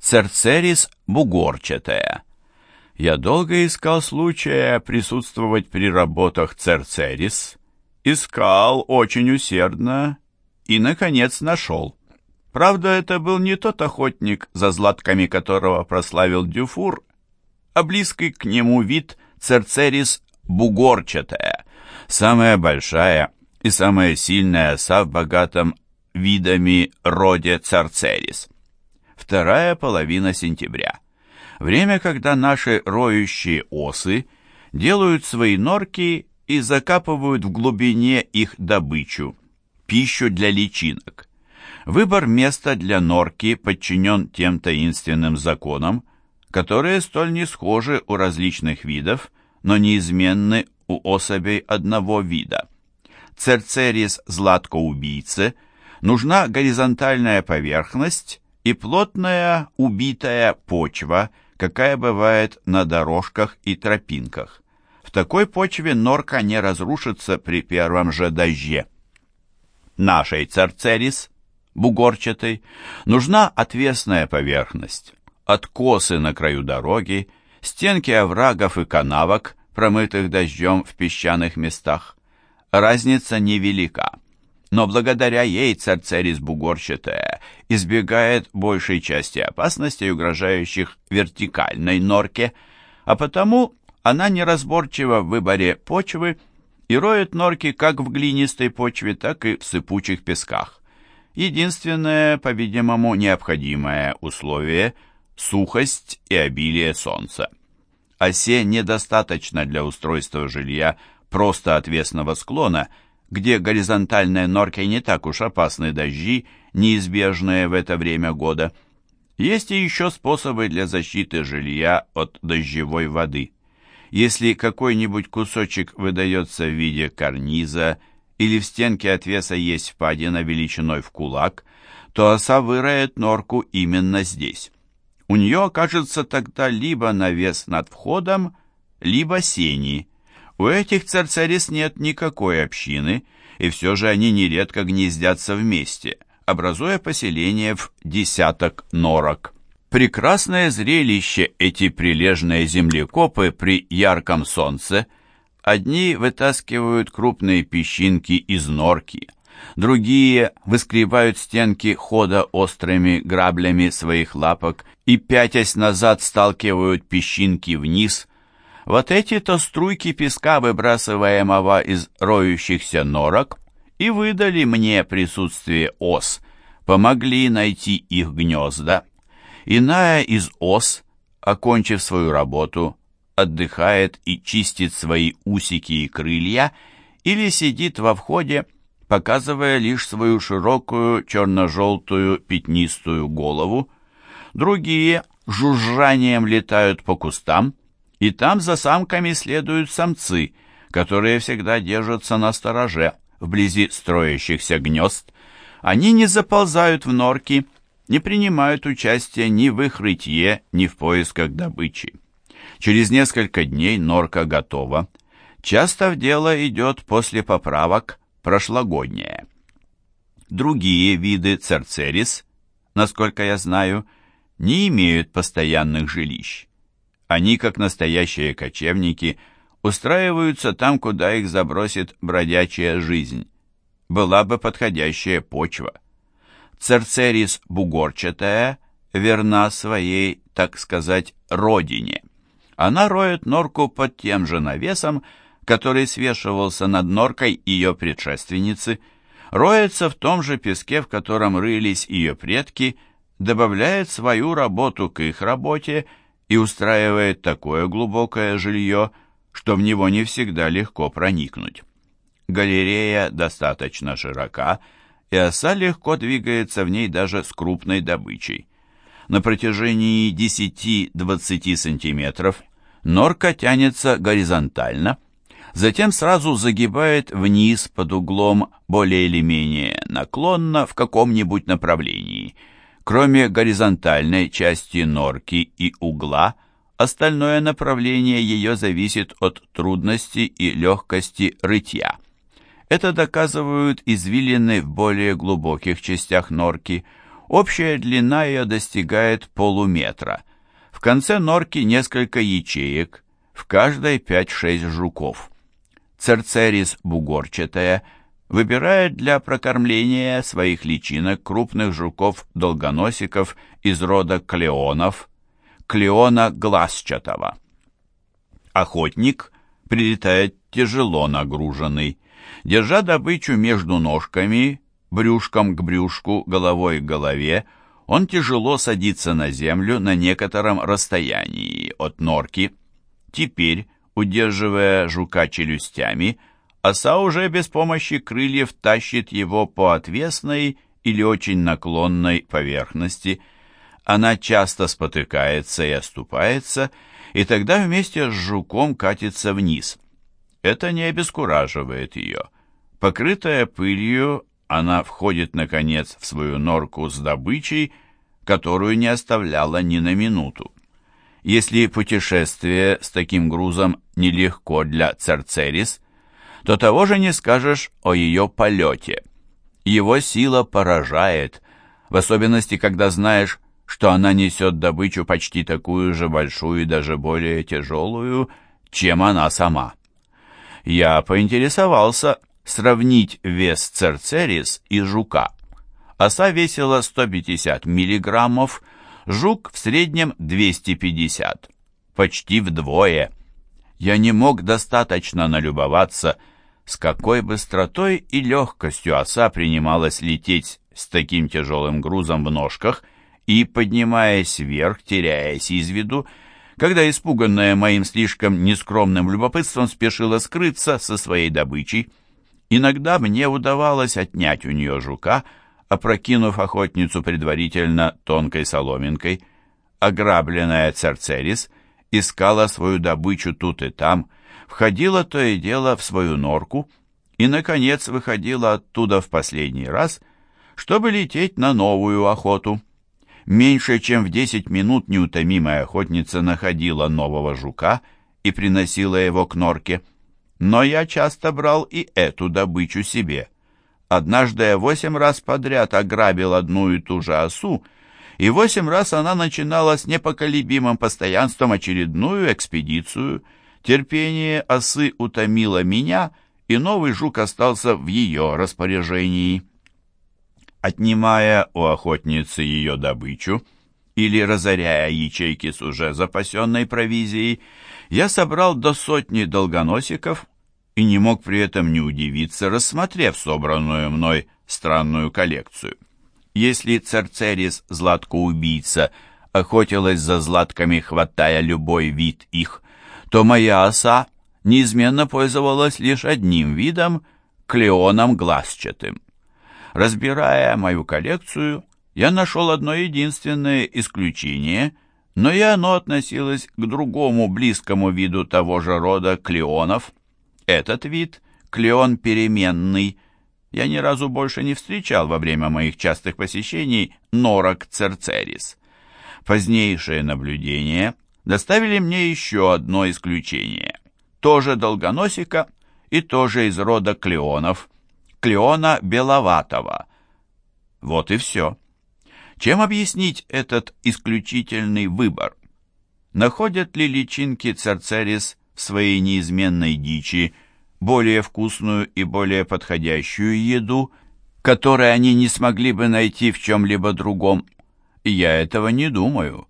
Церцерис бугорчатая. Я долго искал случая присутствовать при работах Церцерис. Искал очень усердно и, наконец, нашел. Правда, это был не тот охотник, за златками которого прославил Дюфур, а близкий к нему вид Церцерис бугорчатая, самая большая и самая сильная оса в богатом видами роде Церцерис. Вторая половина сентября. Время, когда наши роющие осы делают свои норки и закапывают в глубине их добычу, пищу для личинок. Выбор места для норки подчинен тем таинственным законам, которые столь не схожи у различных видов, но неизменны у особей одного вида. Церцерис златкоубийцы нужна горизонтальная поверхность и плотная убитая почва, какая бывает на дорожках и тропинках. В такой почве норка не разрушится при первом же дожде. Нашей церцерис, бугорчатой, нужна отвесная поверхность. Откосы на краю дороги, стенки оврагов и канавок, промытых дождем в песчаных местах. Разница невелика но благодаря ей царцерис бугорчатая избегает большей части опасностей, угрожающих вертикальной норке, а потому она неразборчива в выборе почвы и роет норки как в глинистой почве, так и в сыпучих песках. Единственное, по-видимому, необходимое условие – сухость и обилие солнца. Осе недостаточно для устройства жилья просто отвесного склона – где горизонтальной норкой не так уж опасны дожди, неизбежные в это время года. Есть и еще способы для защиты жилья от дождевой воды. Если какой-нибудь кусочек выдается в виде карниза или в стенке отвеса есть впадина величиной в кулак, то оса выроет норку именно здесь. У нее окажется тогда либо навес над входом, либо сени – у этих царцарис нет никакой общины, и все же они нередко гнездятся вместе, образуя поселение в десяток норок. Прекрасное зрелище эти прилежные землекопы при ярком солнце. Одни вытаскивают крупные песчинки из норки, другие выскребают стенки хода острыми граблями своих лапок и, пятясь назад, сталкивают песчинки вниз, вот эти-то струйки песка, выбрасываемого из роющихся норок, и выдали мне присутствие ос, помогли найти их гнезда. Иная из ос, окончив свою работу, отдыхает и чистит свои усики и крылья или сидит во входе, показывая лишь свою широкую черно-желтую пятнистую голову. Другие жужжанием летают по кустам, и там за самками следуют самцы, которые всегда держатся на стороже вблизи строящихся гнезд. Они не заползают в норки, не принимают участия ни в их рытье, ни в поисках добычи. Через несколько дней норка готова. Часто в дело идет после поправок прошлогодняя. Другие виды церцерис, насколько я знаю, не имеют постоянных жилищ. Они, как настоящие кочевники, устраиваются там, куда их забросит бродячая жизнь. Была бы подходящая почва. Церцерис бугорчатая верна своей, так сказать, родине. Она роет норку под тем же навесом, который свешивался над норкой ее предшественницы, роется в том же песке, в котором рылись ее предки, добавляет свою работу к их работе и устраивает такое глубокое жилье, что в него не всегда легко проникнуть. Галерея достаточно широка, и оса легко двигается в ней даже с крупной добычей. На протяжении 10-20 сантиметров норка тянется горизонтально, затем сразу загибает вниз под углом более или менее наклонно в каком-нибудь направлении – Кроме горизонтальной части норки и угла, остальное направление ее зависит от трудности и легкости рытья. Это доказывают извилины в более глубоких частях норки. Общая длина ее достигает полуметра. В конце норки несколько ячеек, в каждой 5-6 жуков. Церцерис бугорчатая выбирает для прокормления своих личинок крупных жуков-долгоносиков из рода клеонов, клеона глазчатого. Охотник прилетает тяжело нагруженный, держа добычу между ножками, брюшком к брюшку, головой к голове, он тяжело садится на землю на некотором расстоянии от норки. Теперь, удерживая жука челюстями, оса уже без помощи крыльев тащит его по отвесной или очень наклонной поверхности. Она часто спотыкается и оступается, и тогда вместе с жуком катится вниз. Это не обескураживает ее. Покрытая пылью, она входит, наконец, в свою норку с добычей, которую не оставляла ни на минуту. Если путешествие с таким грузом нелегко для Церцерис, то того же не скажешь о ее полете. Его сила поражает, в особенности, когда знаешь, что она несет добычу почти такую же большую и даже более тяжелую, чем она сама. Я поинтересовался, сравнить вес церцерис и жука. Оса весила 150 миллиграммов, жук в среднем 250, почти вдвое. Я не мог достаточно налюбоваться, с какой быстротой и легкостью оса принималась лететь с таким тяжелым грузом в ножках и, поднимаясь вверх, теряясь из виду, когда испуганная моим слишком нескромным любопытством спешила скрыться со своей добычей. Иногда мне удавалось отнять у нее жука, опрокинув охотницу предварительно тонкой соломинкой. Ограбленная Церцерис искала свою добычу тут и там, входила то и дело в свою норку и, наконец, выходила оттуда в последний раз, чтобы лететь на новую охоту. Меньше чем в десять минут неутомимая охотница находила нового жука и приносила его к норке – но я часто брал и эту добычу себе. Однажды я восемь раз подряд ограбил одну и ту же осу, и восемь раз она начинала с непоколебимым постоянством очередную экспедицию. Терпение осы утомило меня, и новый жук остался в ее распоряжении. Отнимая у охотницы ее добычу или разоряя ячейки с уже запасенной провизией, я собрал до сотни долгоносиков и не мог при этом не удивиться, рассмотрев собранную мной странную коллекцию. Если Церцерис, златкоубийца, охотилась за златками, хватая любой вид их, то моя оса неизменно пользовалась лишь одним видом — клеоном глазчатым. Разбирая мою коллекцию, я нашел одно единственное исключение — но и оно относилось к другому близкому виду того же рода клеонов. Этот вид, клеон переменный, я ни разу больше не встречал во время моих частых посещений норок церцерис. Позднейшие наблюдения доставили мне еще одно исключение. Тоже долгоносика и тоже из рода клеонов, клеона беловатого. Вот и все. Чем объяснить этот исключительный выбор? Находят ли личинки церцерис в своей неизменной дичи более вкусную и более подходящую еду, которой они не смогли бы найти в чем-либо другом? Я этого не думаю.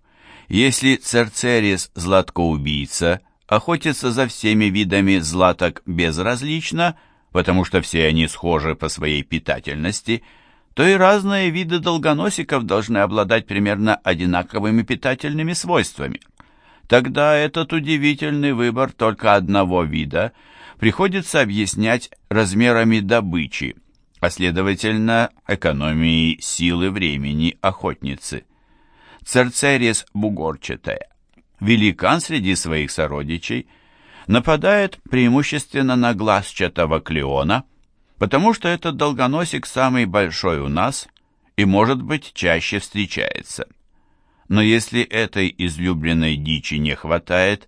Если церцерис златкоубийца охотится за всеми видами златок безразлично, потому что все они схожи по своей питательности – то и разные виды долгоносиков должны обладать примерно одинаковыми питательными свойствами. Тогда этот удивительный выбор только одного вида приходится объяснять размерами добычи, а следовательно экономией силы времени охотницы. Церцерис бугорчатая, великан среди своих сородичей, нападает преимущественно на глазчатого клеона – потому что этот долгоносик самый большой у нас и, может быть, чаще встречается. Но если этой излюбленной дичи не хватает,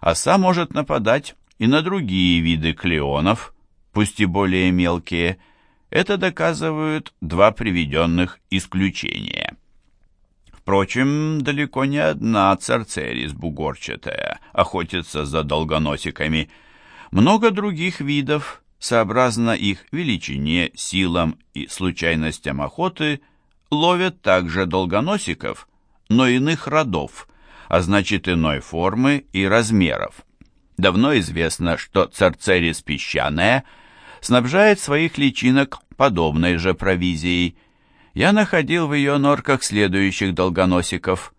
оса может нападать и на другие виды клеонов, пусть и более мелкие, Это доказывают два приведенных исключения. Впрочем, далеко не одна церцерис бугорчатая охотится за долгоносиками. Много других видов, сообразно их величине, силам и случайностям охоты, ловят также долгоносиков, но иных родов, а значит иной формы и размеров. Давно известно, что церцерис песчаная снабжает своих личинок подобной же провизией – я находил в ее норках следующих долгоносиков.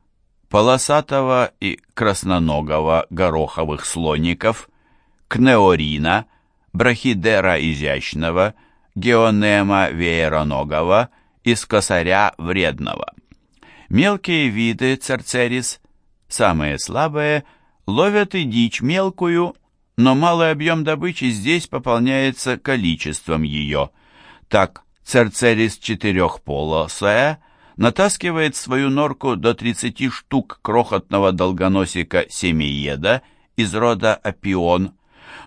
Полосатого и красноногого гороховых слоников, кнеорина, брахидера изящного, геонема веероногого и скосаря вредного. Мелкие виды церцерис, самые слабые, ловят и дичь мелкую, но малый объем добычи здесь пополняется количеством ее. Так, Церцерис четырехполосая натаскивает свою норку до 30 штук крохотного долгоносика семиеда из рода опион,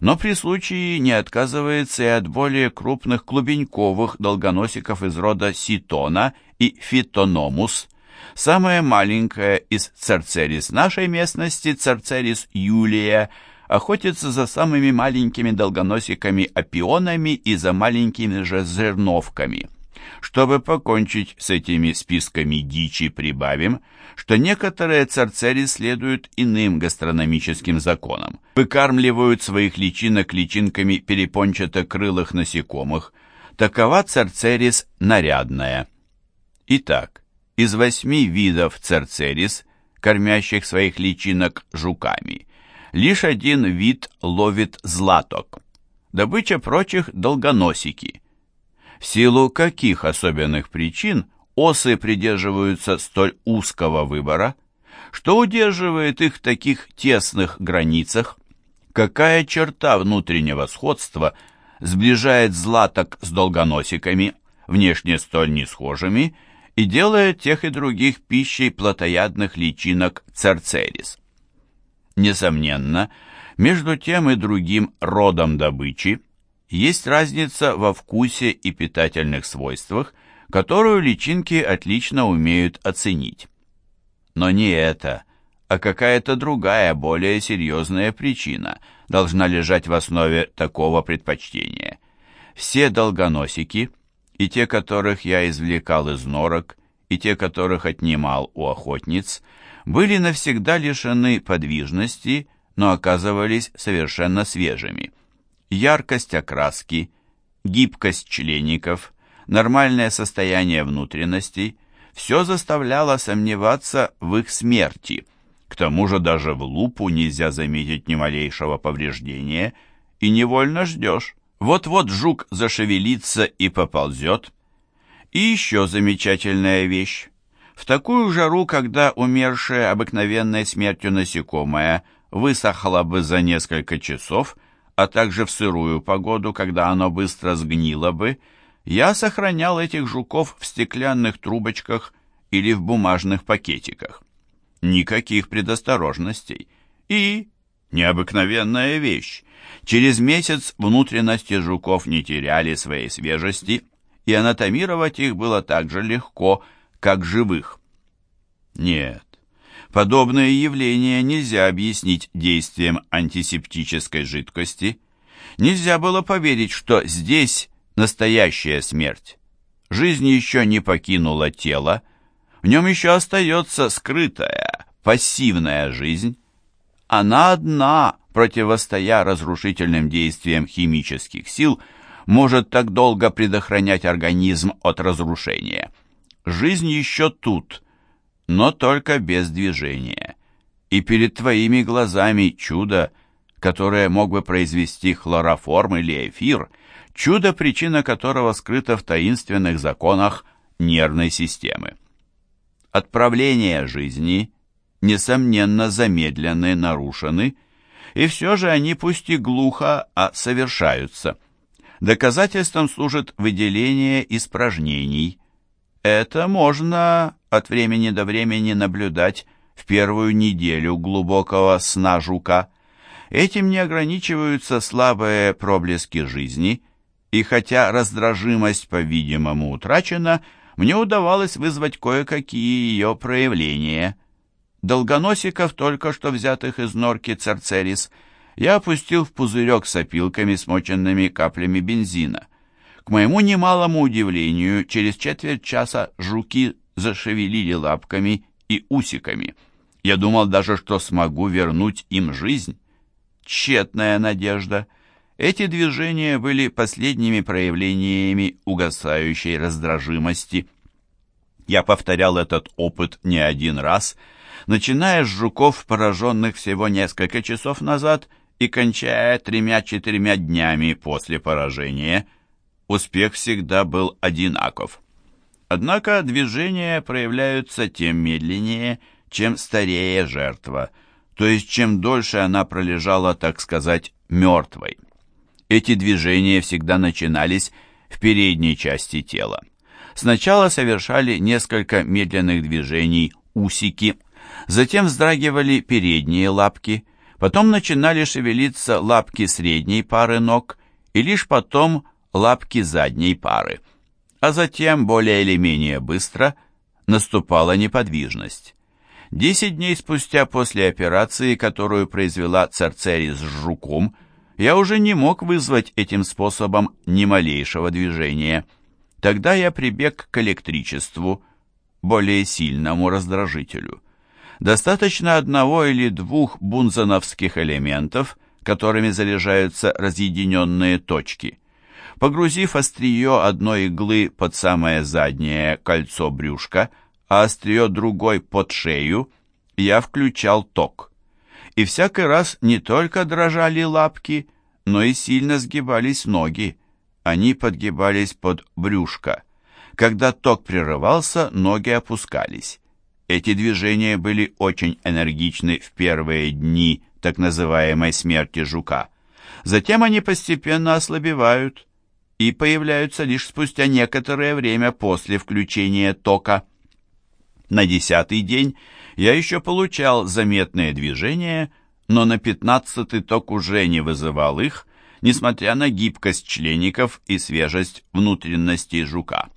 но при случае не отказывается и от более крупных клубеньковых долгоносиков из рода ситона и фитономус. Самая маленькая из церцерис нашей местности, церцерис юлия, охотится за самыми маленькими долгоносиками-опионами и за маленькими же зерновками. Чтобы покончить с этими списками дичи, прибавим, что некоторые царцери следуют иным гастрономическим законам. Выкармливают своих личинок личинками перепончато-крылых насекомых. Такова царцерис нарядная. Итак, из восьми видов царцерис, кормящих своих личинок жуками – Лишь один вид ловит златок. Добыча прочих – долгоносики. В силу каких особенных причин осы придерживаются столь узкого выбора? Что удерживает их в таких тесных границах? Какая черта внутреннего сходства сближает златок с долгоносиками, внешне столь несхожими, и делает тех и других пищей плотоядных личинок церцерис? Несомненно, между тем и другим родом добычи есть разница во вкусе и питательных свойствах, которую личинки отлично умеют оценить. Но не это, а какая-то другая, более серьезная причина должна лежать в основе такого предпочтения. Все долгоносики, и те, которых я извлекал из норок, и те, которых отнимал у охотниц – были навсегда лишены подвижности, но оказывались совершенно свежими. Яркость окраски, гибкость члеников, нормальное состояние внутренностей – все заставляло сомневаться в их смерти. К тому же даже в лупу нельзя заметить ни малейшего повреждения, и невольно ждешь. Вот-вот жук зашевелится и поползет. И еще замечательная вещь. В такую жару, когда умершая обыкновенной смертью насекомое высохло бы за несколько часов, а также в сырую погоду, когда оно быстро сгнило бы, я сохранял этих жуков в стеклянных трубочках или в бумажных пакетиках. Никаких предосторожностей. И, необыкновенная вещь, через месяц внутренности жуков не теряли своей свежести, и анатомировать их было так же легко, как живых. Нет, подобное явление нельзя объяснить действием антисептической жидкости. Нельзя было поверить, что здесь настоящая смерть. Жизнь еще не покинула тело, в нем еще остается скрытая, пассивная жизнь. Она одна, противостоя разрушительным действиям химических сил, может так долго предохранять организм от разрушения. Жизнь еще тут, но только без движения. И перед твоими глазами чудо, которое мог бы произвести хлороформ или эфир, чудо, причина которого скрыта в таинственных законах нервной системы. Отправления жизни, несомненно, замедлены, нарушены, и все же они пусть и глухо, а совершаются. Доказательством служит выделение испражнений – это можно от времени до времени наблюдать в первую неделю глубокого сна жука. Этим не ограничиваются слабые проблески жизни, и хотя раздражимость, по-видимому, утрачена, мне удавалось вызвать кое-какие ее проявления. Долгоносиков, только что взятых из норки Церцерис, я опустил в пузырек с опилками, смоченными каплями бензина. К моему немалому удивлению, через четверть часа жуки зашевелили лапками и усиками. Я думал даже, что смогу вернуть им жизнь. Тщетная надежда. Эти движения были последними проявлениями угасающей раздражимости. Я повторял этот опыт не один раз, начиная с жуков, пораженных всего несколько часов назад, и кончая тремя-четырьмя днями после поражения. Успех всегда был одинаков. Однако движения проявляются тем медленнее, чем старее жертва, то есть чем дольше она пролежала, так сказать, мертвой. Эти движения всегда начинались в передней части тела. Сначала совершали несколько медленных движений усики, затем вздрагивали передние лапки, потом начинали шевелиться лапки средней пары ног и лишь потом лапки задней пары. А затем, более или менее быстро, наступала неподвижность. Десять дней спустя после операции, которую произвела Церцерис с жуком, я уже не мог вызвать этим способом ни малейшего движения. Тогда я прибег к электричеству, более сильному раздражителю. Достаточно одного или двух бунзеновских элементов, которыми заряжаются разъединенные точки. Погрузив острие одной иглы под самое заднее кольцо брюшка, а острие другой под шею, я включал ток и всякий раз не только дрожали лапки, но и сильно сгибались ноги. Они подгибались под брюшко. Когда ток прерывался, ноги опускались. Эти движения были очень энергичны в первые дни так называемой смерти жука. Затем они постепенно ослабевают и появляются лишь спустя некоторое время после включения тока. На десятый день я еще получал заметные движения, но на пятнадцатый ток уже не вызывал их, несмотря на гибкость члеников и свежесть внутренностей жука.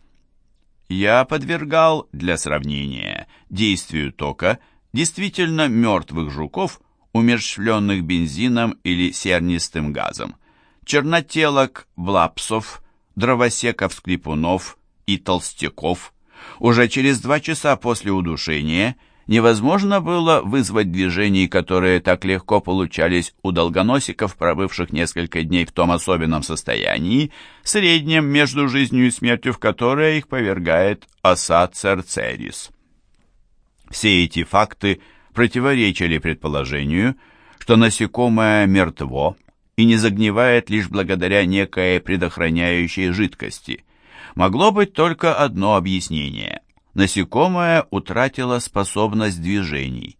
Я подвергал для сравнения действию тока действительно мертвых жуков, умерщвленных бензином или сернистым газом, чернотелок, влапсов, дровосеков-скрипунов и толстяков. Уже через два часа после удушения невозможно было вызвать движений, которые так легко получались у долгоносиков, пробывших несколько дней в том особенном состоянии, среднем между жизнью и смертью, в которое их повергает оса Церцерис. Все эти факты противоречили предположению, что насекомое мертво и не загнивает лишь благодаря некой предохраняющей жидкости. Могло быть только одно объяснение – насекомое утратило способность движений.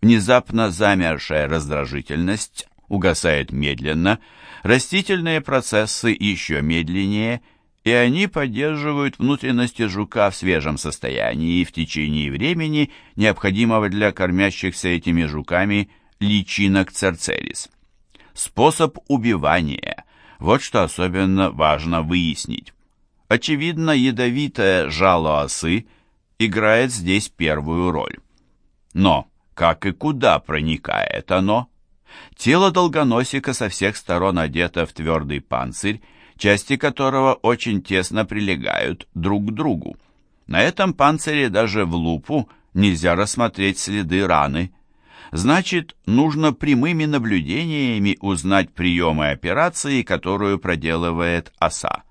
Внезапно замершая раздражительность угасает медленно, растительные процессы еще медленнее, и они поддерживают внутренности жука в свежем состоянии в течение времени, необходимого для кормящихся этими жуками личинок церцерис. Способ убивания – вот что особенно важно выяснить. Очевидно, ядовитое жало осы – играет здесь первую роль. Но как и куда проникает оно? Тело долгоносика со всех сторон одето в твердый панцирь, части которого очень тесно прилегают друг к другу. На этом панцире даже в лупу нельзя рассмотреть следы раны. Значит, нужно прямыми наблюдениями узнать приемы операции, которую проделывает оса.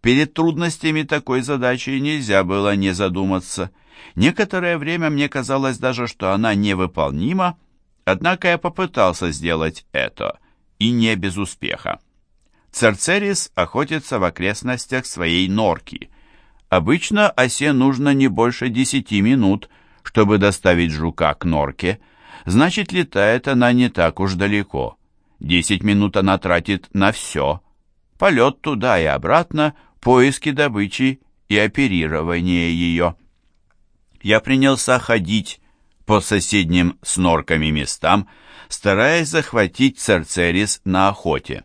Перед трудностями такой задачи нельзя было не задуматься. Некоторое время мне казалось даже, что она невыполнима, однако я попытался сделать это, и не без успеха. Церцерис охотится в окрестностях своей норки. Обычно осе нужно не больше десяти минут, чтобы доставить жука к норке, значит, летает она не так уж далеко. Десять минут она тратит на все. Полет туда и обратно, поиски добычи и оперирование ее. Я принялся ходить по соседним с норками местам, стараясь захватить церцерис на охоте.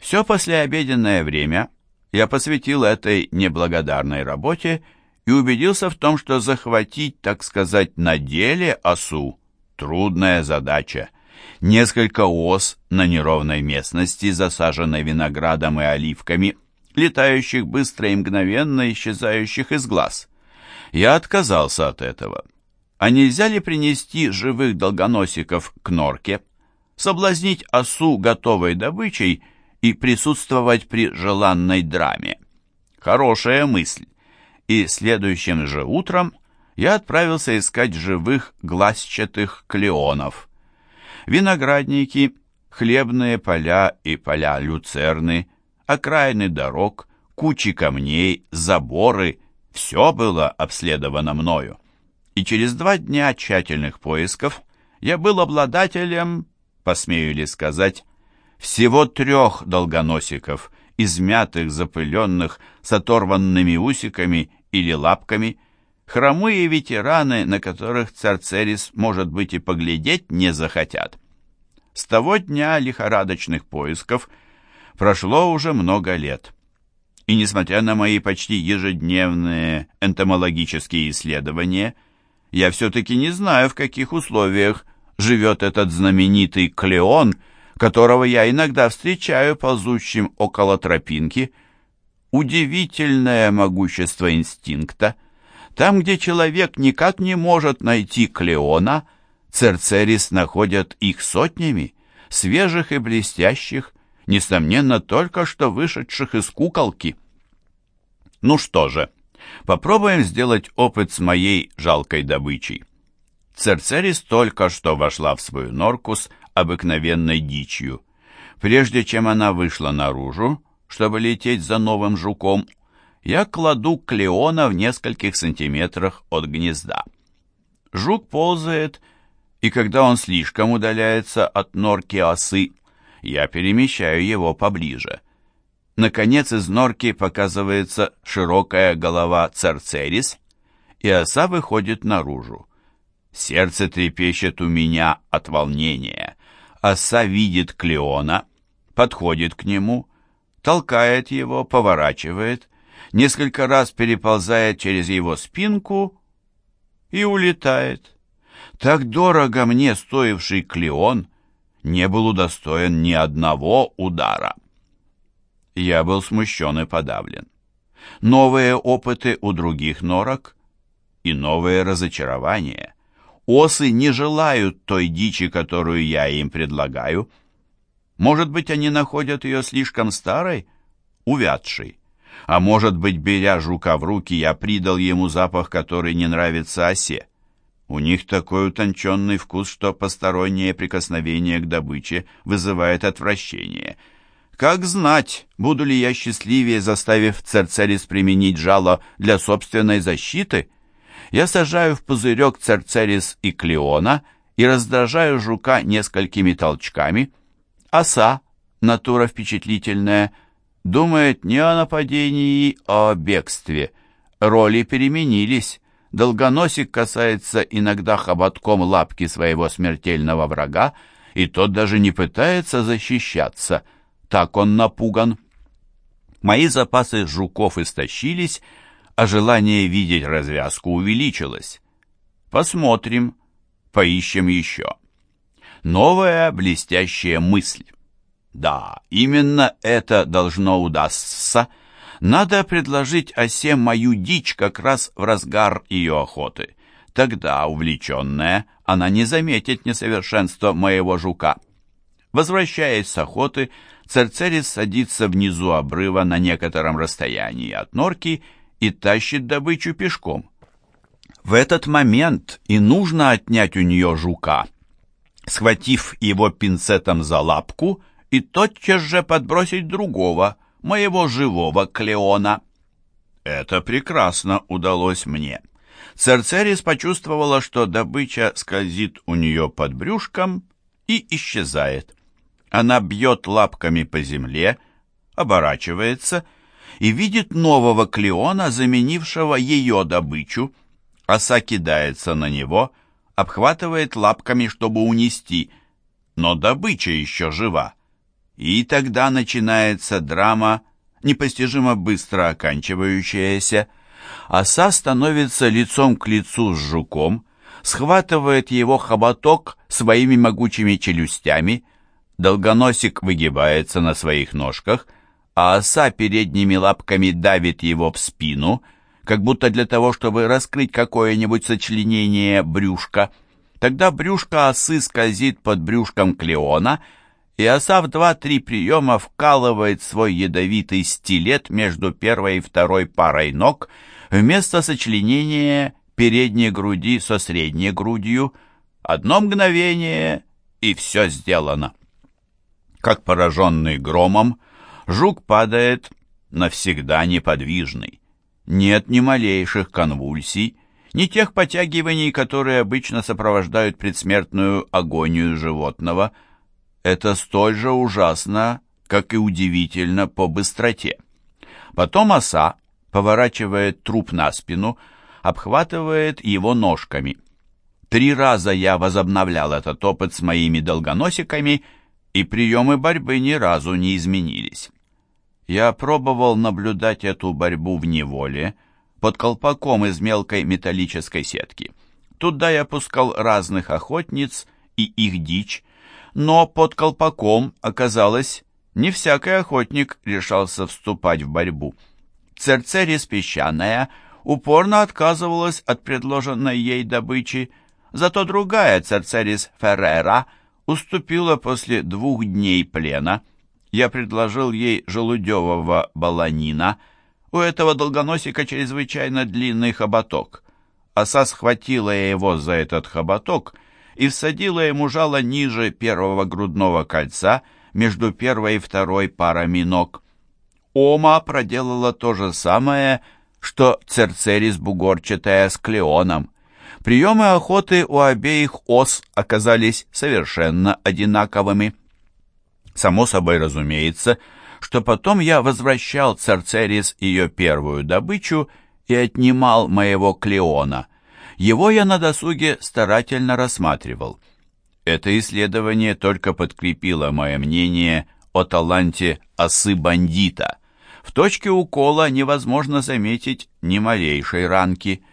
Все послеобеденное время я посвятил этой неблагодарной работе и убедился в том, что захватить, так сказать, на деле осу – трудная задача. Несколько ос на неровной местности, засаженной виноградом и оливками, летающих быстро и мгновенно исчезающих из глаз. Я отказался от этого. А нельзя ли принести живых долгоносиков к норке, соблазнить осу готовой добычей и присутствовать при желанной драме? Хорошая мысль и следующим же утром я отправился искать живых глазчатых клеонов. Виноградники, хлебные поля и поля люцерны, окраины дорог, кучи камней, заборы — все было обследовано мною. И через два дня тщательных поисков я был обладателем, посмею ли сказать, всего трех долгоносиков, измятых, запыленных, с оторванными усиками или лапками, хромые ветераны, на которых Церцерис, может быть, и поглядеть не захотят. С того дня лихорадочных поисков прошло уже много лет. И несмотря на мои почти ежедневные энтомологические исследования, я все-таки не знаю, в каких условиях живет этот знаменитый клеон, которого я иногда встречаю ползущим около тропинки – удивительное могущество инстинкта. Там, где человек никак не может найти Клеона, Церцерис находят их сотнями, свежих и блестящих, несомненно, только что вышедших из куколки. Ну что же, попробуем сделать опыт с моей жалкой добычей. Церцерис только что вошла в свою норку с обыкновенной дичью. Прежде чем она вышла наружу, чтобы лететь за новым жуком, я кладу клеона в нескольких сантиметрах от гнезда. Жук ползает, и когда он слишком удаляется от норки осы, я перемещаю его поближе. Наконец из норки показывается широкая голова Церцерис, и оса выходит наружу. Сердце трепещет у меня от волнения. Оса видит Клеона, подходит к нему толкает его, поворачивает, несколько раз переползает через его спинку и улетает. Так дорого мне стоивший Клеон не был удостоен ни одного удара. Я был смущен и подавлен. Новые опыты у других норок и новые разочарования. Осы не желают той дичи, которую я им предлагаю, — может быть, они находят ее слишком старой, увядшей. А может быть, беря жука в руки, я придал ему запах, который не нравится осе. У них такой утонченный вкус, что постороннее прикосновение к добыче вызывает отвращение. Как знать, буду ли я счастливее, заставив Церцерис применить жало для собственной защиты? Я сажаю в пузырек Церцерис и Клеона и раздражаю жука несколькими толчками — Оса, натура впечатлительная, думает не о нападении, а о бегстве. Роли переменились. Долгоносик касается иногда хоботком лапки своего смертельного врага, и тот даже не пытается защищаться. Так он напуган. Мои запасы жуков истощились, а желание видеть развязку увеличилось. Посмотрим, поищем еще новая блестящая мысль. Да, именно это должно удастся. Надо предложить осе мою дичь как раз в разгар ее охоты. Тогда, увлеченная, она не заметит несовершенства моего жука. Возвращаясь с охоты, Церцерис садится внизу обрыва на некотором расстоянии от норки и тащит добычу пешком. В этот момент и нужно отнять у нее жука — схватив его пинцетом за лапку и тотчас же подбросить другого, моего живого Клеона. Это прекрасно удалось мне. Церцерис почувствовала, что добыча скользит у нее под брюшком и исчезает. Она бьет лапками по земле, оборачивается и видит нового Клеона, заменившего ее добычу. Оса кидается на него — обхватывает лапками, чтобы унести, но добыча еще жива. И тогда начинается драма непостижимо быстро оканчивающаяся. Оса становится лицом к лицу с жуком, схватывает его хоботок своими могучими челюстями, долгоносик выгибается на своих ножках, а оса передними лапками давит его в спину, как будто для того, чтобы раскрыть какое-нибудь сочленение брюшка. Тогда брюшко осы скользит под брюшком Клеона, и оса в два-три приема вкалывает свой ядовитый стилет между первой и второй парой ног вместо сочленения передней груди со средней грудью. Одно мгновение, и все сделано. Как пораженный громом, жук падает навсегда неподвижный. Нет ни малейших конвульсий, ни тех потягиваний, которые обычно сопровождают предсмертную агонию животного. Это столь же ужасно, как и удивительно по быстроте. Потом оса поворачивает труп на спину, обхватывает его ножками. Три раза я возобновлял этот опыт с моими долгоносиками, и приемы борьбы ни разу не изменились. Я пробовал наблюдать эту борьбу в неволе, под колпаком из мелкой металлической сетки. Туда я пускал разных охотниц и их дичь, но под колпаком оказалось, не всякий охотник решался вступать в борьбу. Церцерис песчаная упорно отказывалась от предложенной ей добычи, зато другая Церцерис Феррера уступила после двух дней плена. Я предложил ей желудевого баланина. У этого долгоносика чрезвычайно длинный хоботок. Оса схватила его за этот хоботок и всадила ему жало ниже первого грудного кольца между первой и второй парами ног. Ома проделала то же самое, что Церцерис бугорчатая с Клеоном. Приемы охоты у обеих ос оказались совершенно одинаковыми. Само собой разумеется, что потом я возвращал Церцерис ее первую добычу и отнимал моего Клеона. Его я на досуге старательно рассматривал. Это исследование только подкрепило мое мнение о таланте осы-бандита. В точке укола невозможно заметить ни малейшей ранки,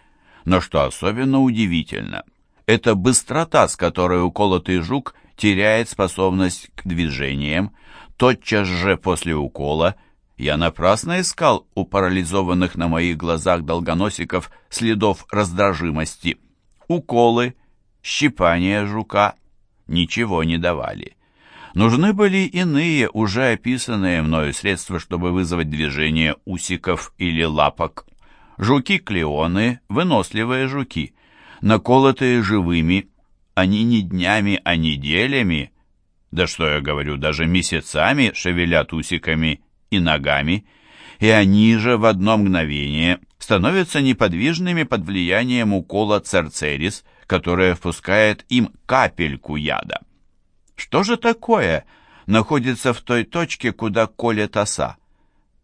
но что особенно удивительно, это быстрота, с которой уколотый жук теряет способность к движениям. Тотчас же после укола я напрасно искал у парализованных на моих глазах долгоносиков следов раздражимости. Уколы, щипание жука ничего не давали. Нужны были иные, уже описанные мною средства, чтобы вызвать движение усиков или лапок. Жуки-клеоны, выносливые жуки, наколотые живыми, они не днями, а неделями, да что я говорю, даже месяцами шевелят усиками и ногами, и они же в одно мгновение становятся неподвижными под влиянием укола церцерис, которая впускает им капельку яда. Что же такое находится в той точке, куда колет оса?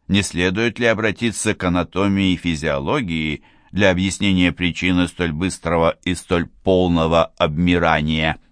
Не следует ли обратиться к анатомии и физиологии для объяснения причины столь быстрого и столь полного обмирания –